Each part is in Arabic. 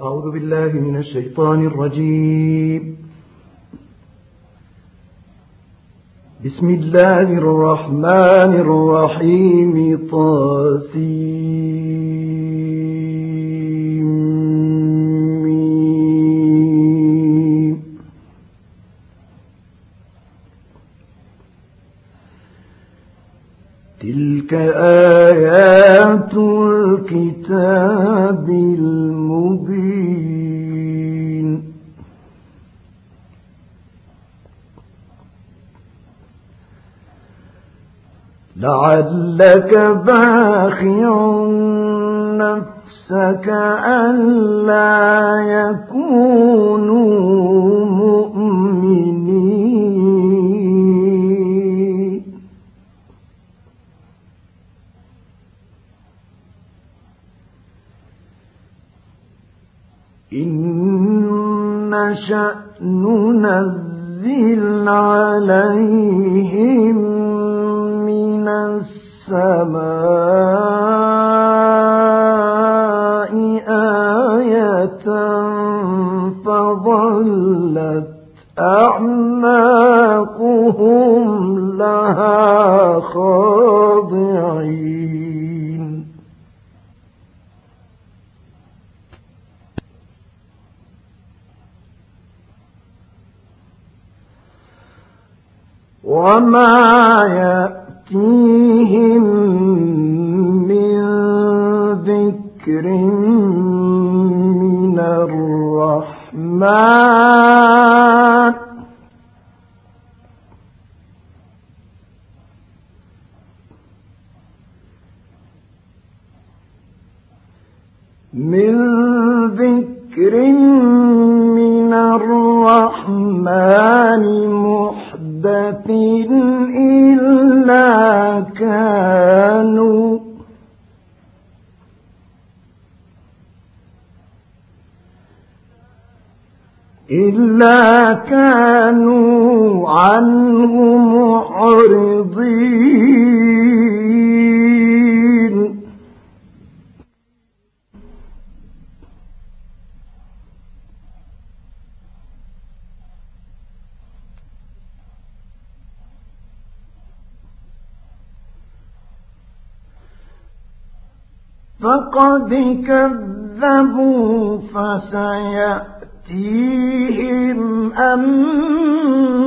أعوذ بالله من الشيطان الرجيم. بسم الله الرحمن الرحيم. طاسيم. تلك آيات الكتاب. لعلك باخع نفسك ألا يكونوا مؤمنين. إن شأن ننزل عليهم من السماء آية فظلت أعناقهم لها خاضعين. وما يأتيهم من ذكر من الرحمن. من ذكر إلا كانوا عنه معرضين فقد كذبوا فسيأتيهم أنباء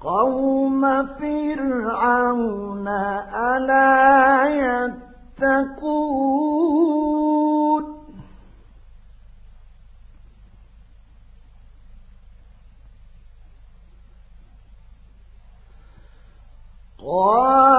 قوم فرعون ألا يتقون؟ قال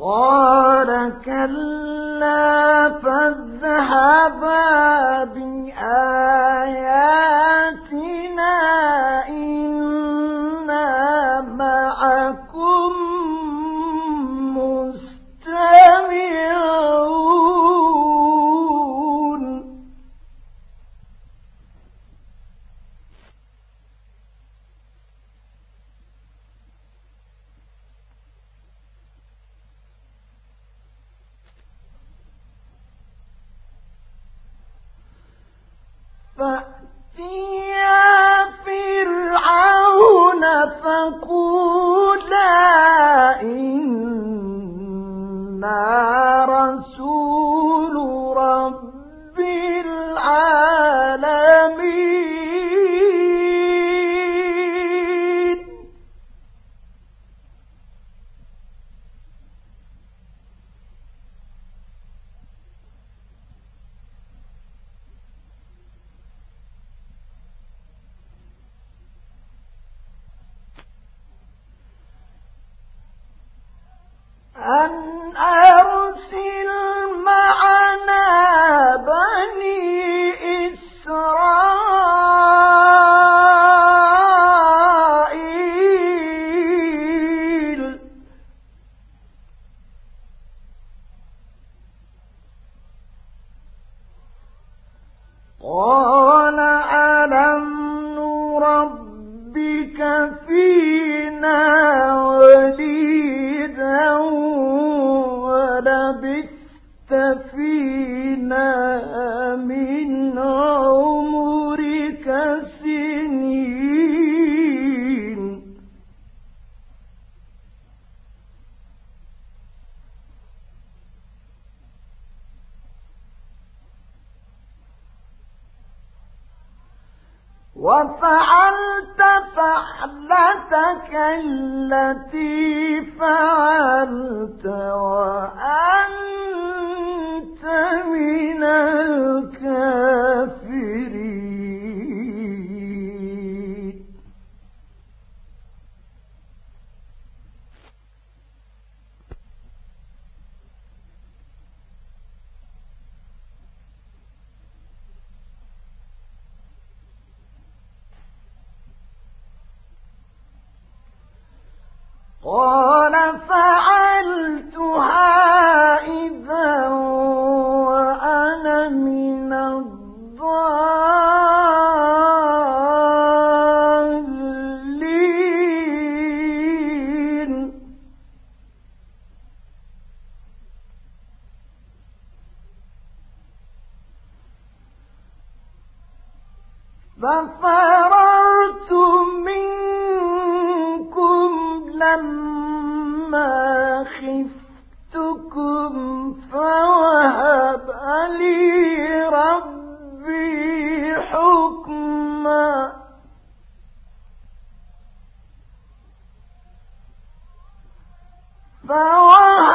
قال كلا فاذهبا. دعا قال فأ وتلك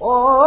قال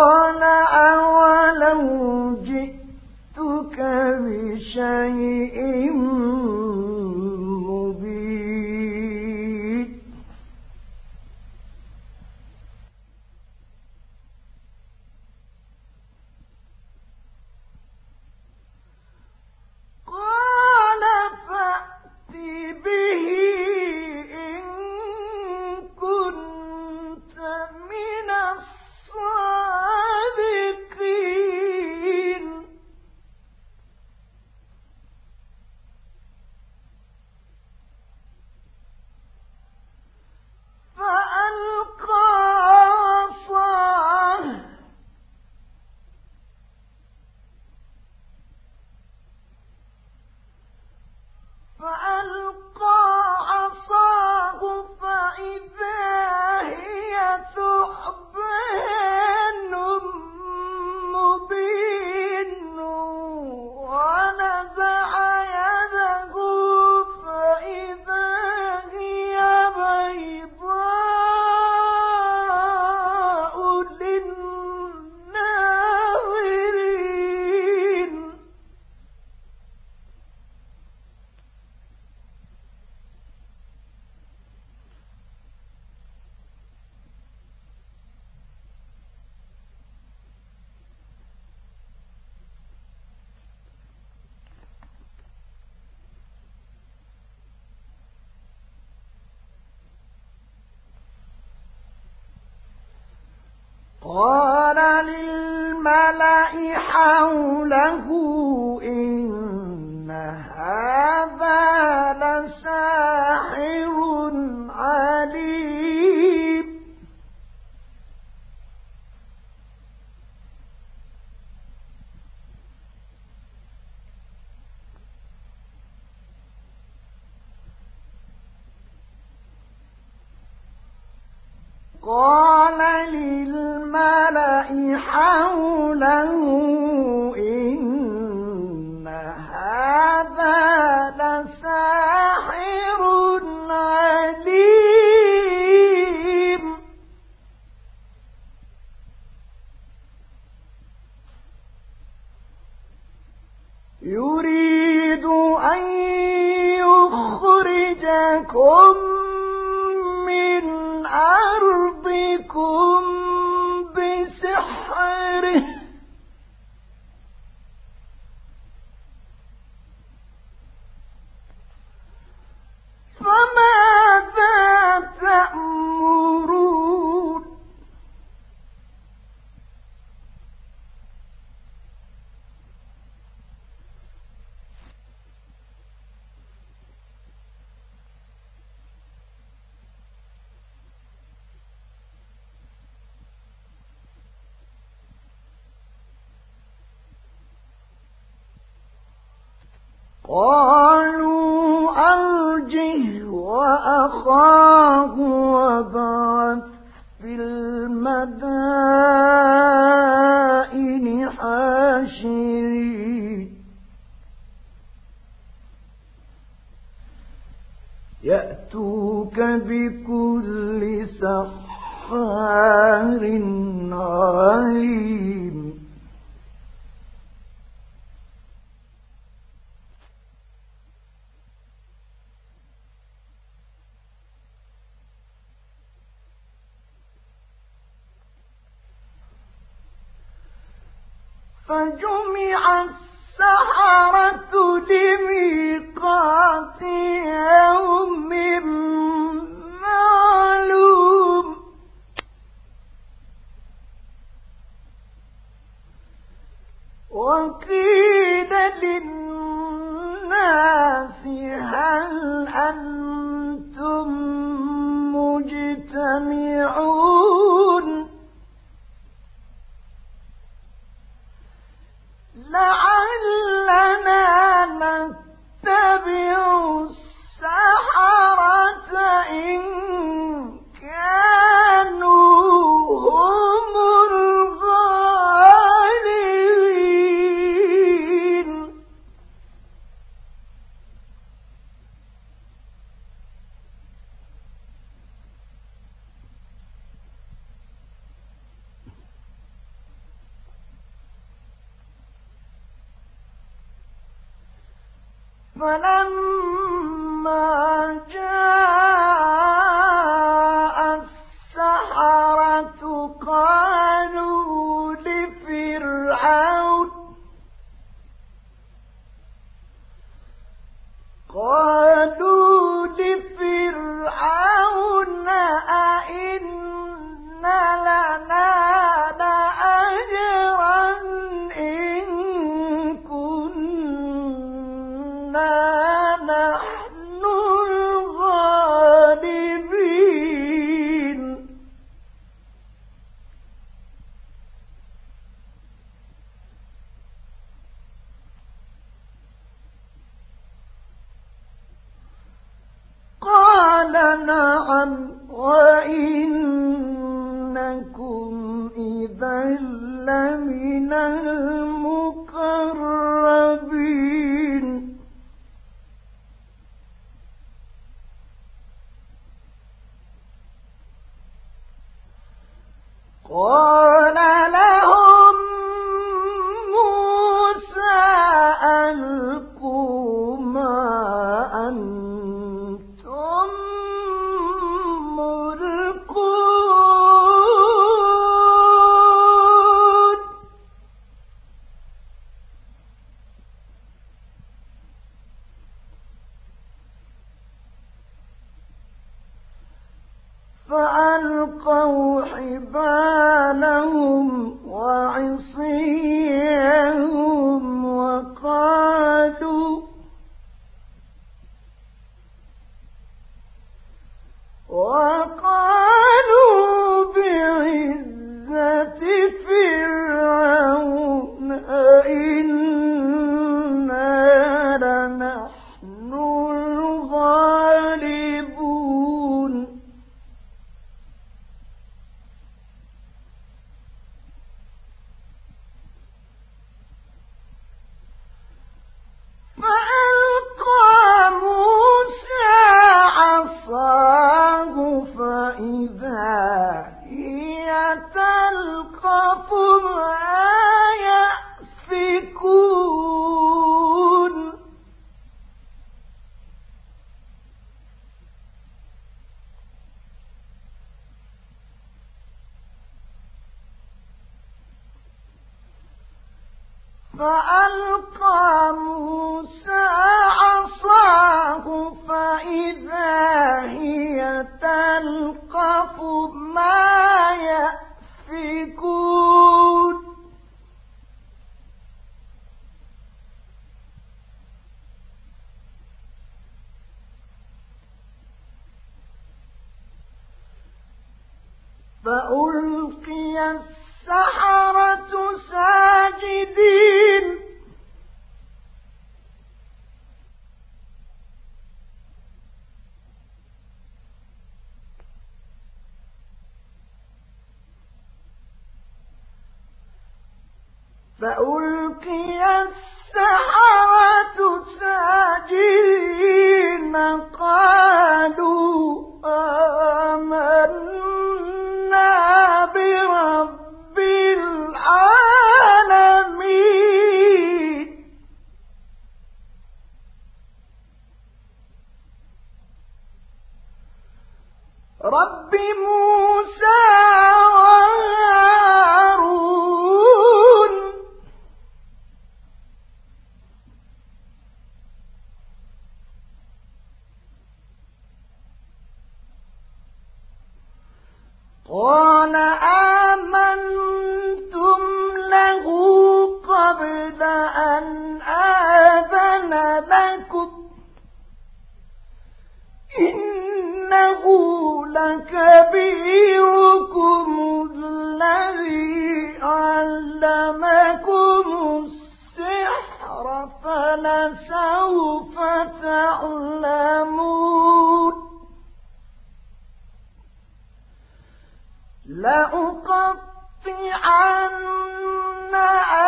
قال للملأ حوله يخرجكم للناس هل وقال فألقى موسى يَنسَكُمُ السِّحْرَ فَلَسَوْفَ تَعْلَمُونَ لَأُقَطِّعَنَّ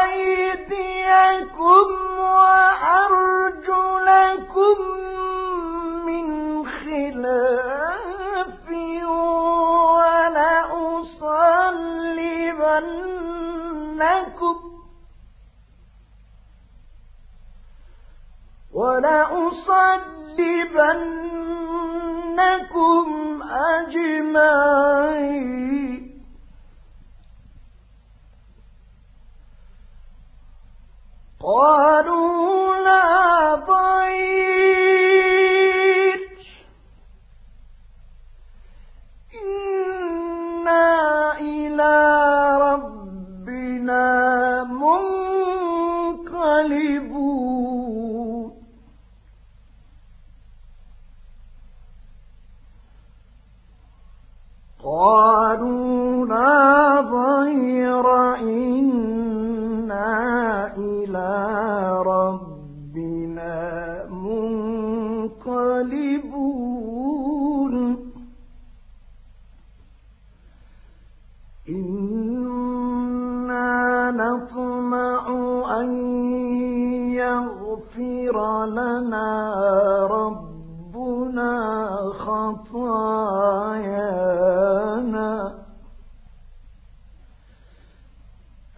أَيْدِيَكُمْ وَأَرْجُلَكُم مِّنْ خِلَافٍ وَلَأُصَلِّبَنَّ لكم ولأصلبنكم أجمعين. قالوا لا ضير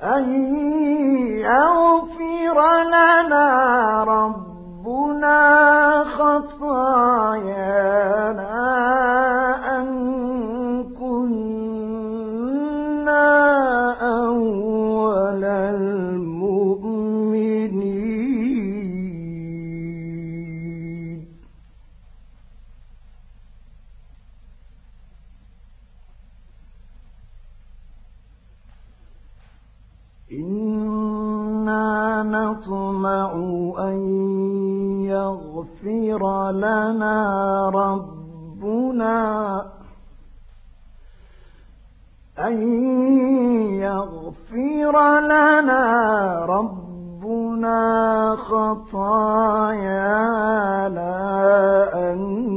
أن يغفر لنا رب لنا ربنا خطايانا أن